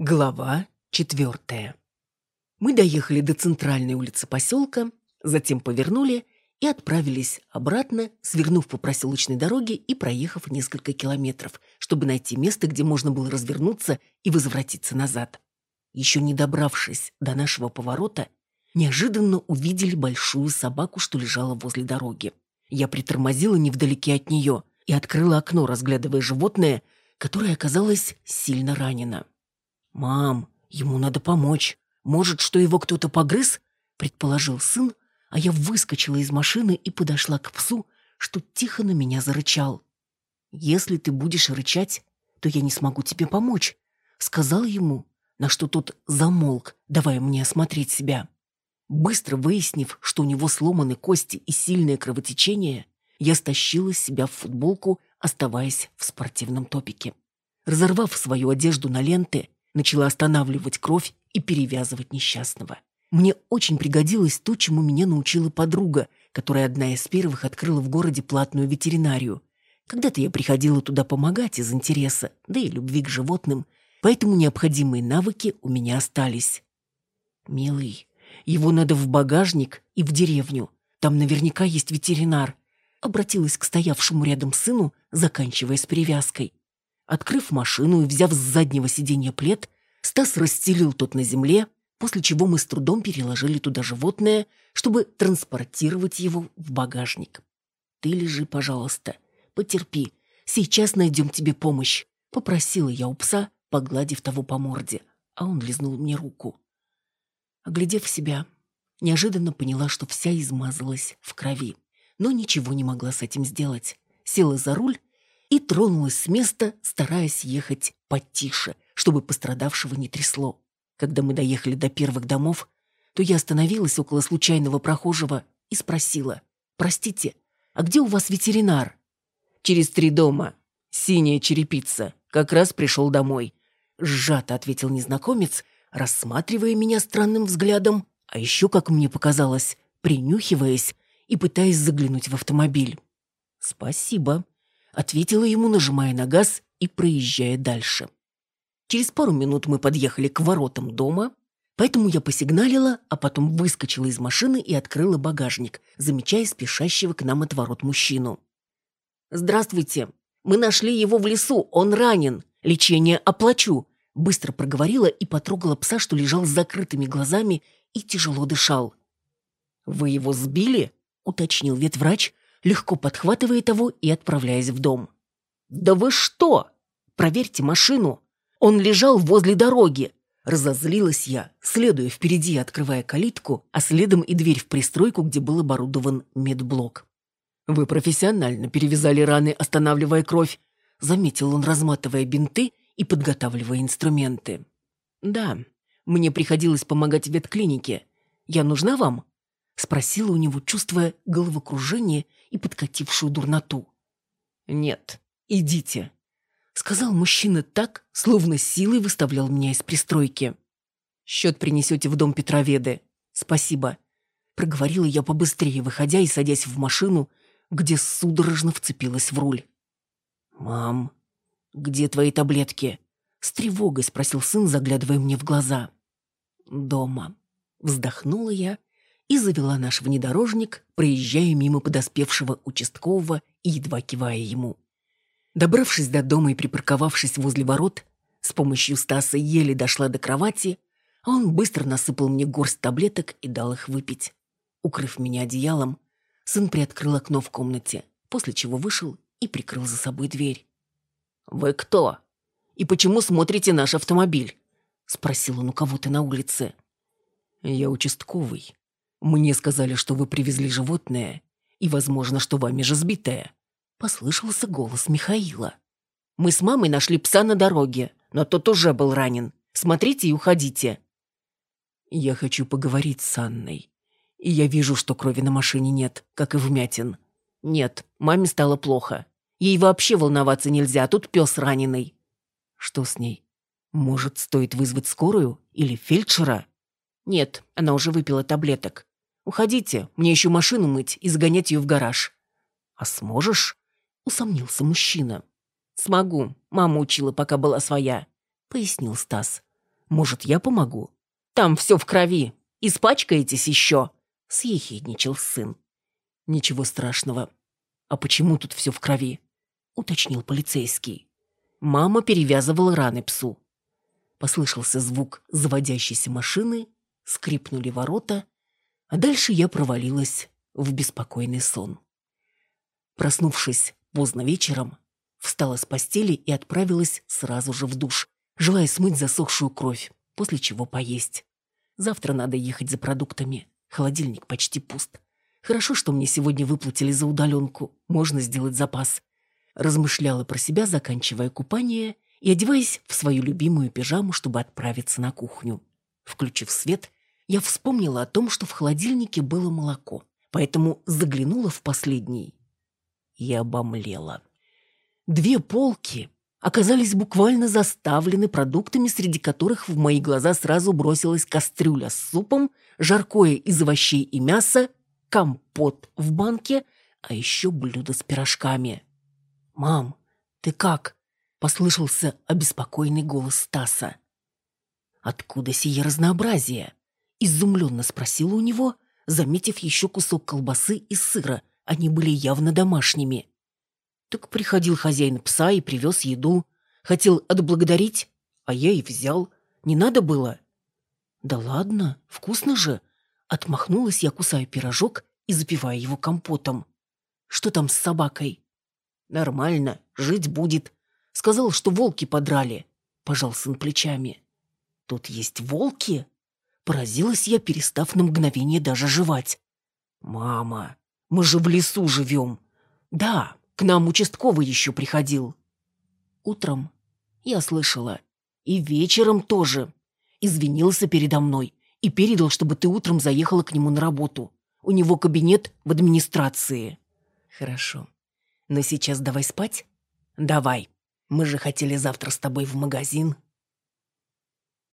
Глава четвертая. Мы доехали до центральной улицы поселка, затем повернули и отправились обратно, свернув по проселочной дороге и проехав несколько километров, чтобы найти место, где можно было развернуться и возвратиться назад. Еще не добравшись до нашего поворота, неожиданно увидели большую собаку, что лежала возле дороги. Я притормозила невдалеке от нее и открыла окно, разглядывая животное, которое оказалось сильно ранено. «Мам, ему надо помочь. Может, что его кто-то погрыз?» — предположил сын, а я выскочила из машины и подошла к псу, что тихо на меня зарычал. «Если ты будешь рычать, то я не смогу тебе помочь», — сказал ему, на что тот замолк, давая мне осмотреть себя. Быстро выяснив, что у него сломаны кости и сильное кровотечение, я стащила себя в футболку, оставаясь в спортивном топике. Разорвав свою одежду на ленты, начала останавливать кровь и перевязывать несчастного. Мне очень пригодилось то, чему меня научила подруга, которая одна из первых открыла в городе платную ветеринарию. Когда-то я приходила туда помогать из интереса, да и любви к животным, поэтому необходимые навыки у меня остались. «Милый, его надо в багажник и в деревню. Там наверняка есть ветеринар», обратилась к стоявшему рядом сыну, заканчивая с перевязкой. Открыв машину и взяв с заднего сиденья плед, Стас расстелил тот на земле, после чего мы с трудом переложили туда животное, чтобы транспортировать его в багажник. «Ты лежи, пожалуйста, потерпи, сейчас найдем тебе помощь», — попросила я у пса, погладив того по морде, а он лизнул мне руку. Оглядев себя, неожиданно поняла, что вся измазалась в крови, но ничего не могла с этим сделать. Села за руль и тронулась с места, стараясь ехать потише, чтобы пострадавшего не трясло. Когда мы доехали до первых домов, то я остановилась около случайного прохожего и спросила, «Простите, а где у вас ветеринар?» «Через три дома. Синяя черепица. Как раз пришел домой». Сжато ответил незнакомец, рассматривая меня странным взглядом, а еще, как мне показалось, принюхиваясь и пытаясь заглянуть в автомобиль. «Спасибо», — ответила ему, нажимая на газ и проезжая дальше. Через пару минут мы подъехали к воротам дома, поэтому я посигналила, а потом выскочила из машины и открыла багажник, замечая спешащего к нам от ворот мужчину. «Здравствуйте. Мы нашли его в лесу, он ранен. Лечение оплачу», — быстро проговорила и потрогала пса, что лежал с закрытыми глазами и тяжело дышал. «Вы его сбили?» — уточнил ветврач, легко подхватывая того и отправляясь в дом. «Да вы что? Проверьте машину!» Он лежал возле дороги. Разозлилась я, следуя впереди, открывая калитку, а следом и дверь в пристройку, где был оборудован медблок. «Вы профессионально перевязали раны, останавливая кровь», заметил он, разматывая бинты и подготавливая инструменты. «Да, мне приходилось помогать ветклинике. Я нужна вам?» спросила у него, чувствуя головокружение и подкатившую дурноту. «Нет, идите», сказал мужчина так, словно силой выставлял меня из пристройки. «Счет принесете в дом Петроведы. Спасибо». Проговорила я побыстрее, выходя и садясь в машину, где судорожно вцепилась в руль. «Мам, где твои таблетки?» С тревогой спросил сын, заглядывая мне в глаза. «Дома». Вздохнула я и завела наш внедорожник, проезжая мимо подоспевшего участкового и едва кивая ему. Добравшись до дома и припарковавшись возле ворот, с помощью Стаса еле дошла до кровати, а он быстро насыпал мне горсть таблеток и дал их выпить. Укрыв меня одеялом, сын приоткрыл окно в комнате, после чего вышел и прикрыл за собой дверь. «Вы кто? И почему смотрите наш автомобиль?» — спросил он у кого-то на улице. «Я участковый. Мне сказали, что вы привезли животное, и, возможно, что вами же сбитое. Послышался голос Михаила. «Мы с мамой нашли пса на дороге, но тот уже был ранен. Смотрите и уходите». «Я хочу поговорить с Анной. И я вижу, что крови на машине нет, как и вмятин. Нет, маме стало плохо. Ей вообще волноваться нельзя, а тут пес раненый». «Что с ней? Может, стоит вызвать скорую или фельдшера?» «Нет, она уже выпила таблеток. Уходите, мне еще машину мыть и загонять ее в гараж». «А сможешь?» усомнился мужчина. «Смогу. Мама учила, пока была своя», — пояснил Стас. Может, я помогу? Там все в крови. Испачкаетесь еще?» — съехидничал сын. «Ничего страшного. А почему тут все в крови?» — уточнил полицейский. Мама перевязывала раны псу. Послышался звук заводящейся машины, скрипнули ворота, а дальше я провалилась в беспокойный сон. Проснувшись поздно вечером, встала с постели и отправилась сразу же в душ, желая смыть засохшую кровь, после чего поесть. Завтра надо ехать за продуктами. Холодильник почти пуст. Хорошо, что мне сегодня выплатили за удаленку. Можно сделать запас. Размышляла про себя, заканчивая купание и одеваясь в свою любимую пижаму, чтобы отправиться на кухню. Включив свет, я вспомнила о том, что в холодильнике было молоко, поэтому заглянула в последний и обомлела. Две полки оказались буквально заставлены продуктами, среди которых в мои глаза сразу бросилась кастрюля с супом, жаркое из овощей и мяса, компот в банке, а еще блюдо с пирожками. «Мам, ты как?» — послышался обеспокоенный голос Стаса. «Откуда сие разнообразие?» — изумленно спросила у него, заметив еще кусок колбасы и сыра. Они были явно домашними. Так приходил хозяин пса и привез еду. Хотел отблагодарить, а я и взял. Не надо было. Да ладно, вкусно же. Отмахнулась я, кусая пирожок и запивая его компотом. Что там с собакой? Нормально, жить будет. Сказал, что волки подрали. Пожал сын плечами. Тут есть волки? Поразилась я, перестав на мгновение даже жевать. «Мама, мы же в лесу живем». «Да, к нам участковый еще приходил. Утром я слышала. И вечером тоже. Извинился передо мной и передал, чтобы ты утром заехала к нему на работу. У него кабинет в администрации. Хорошо. Но сейчас давай спать? Давай. Мы же хотели завтра с тобой в магазин.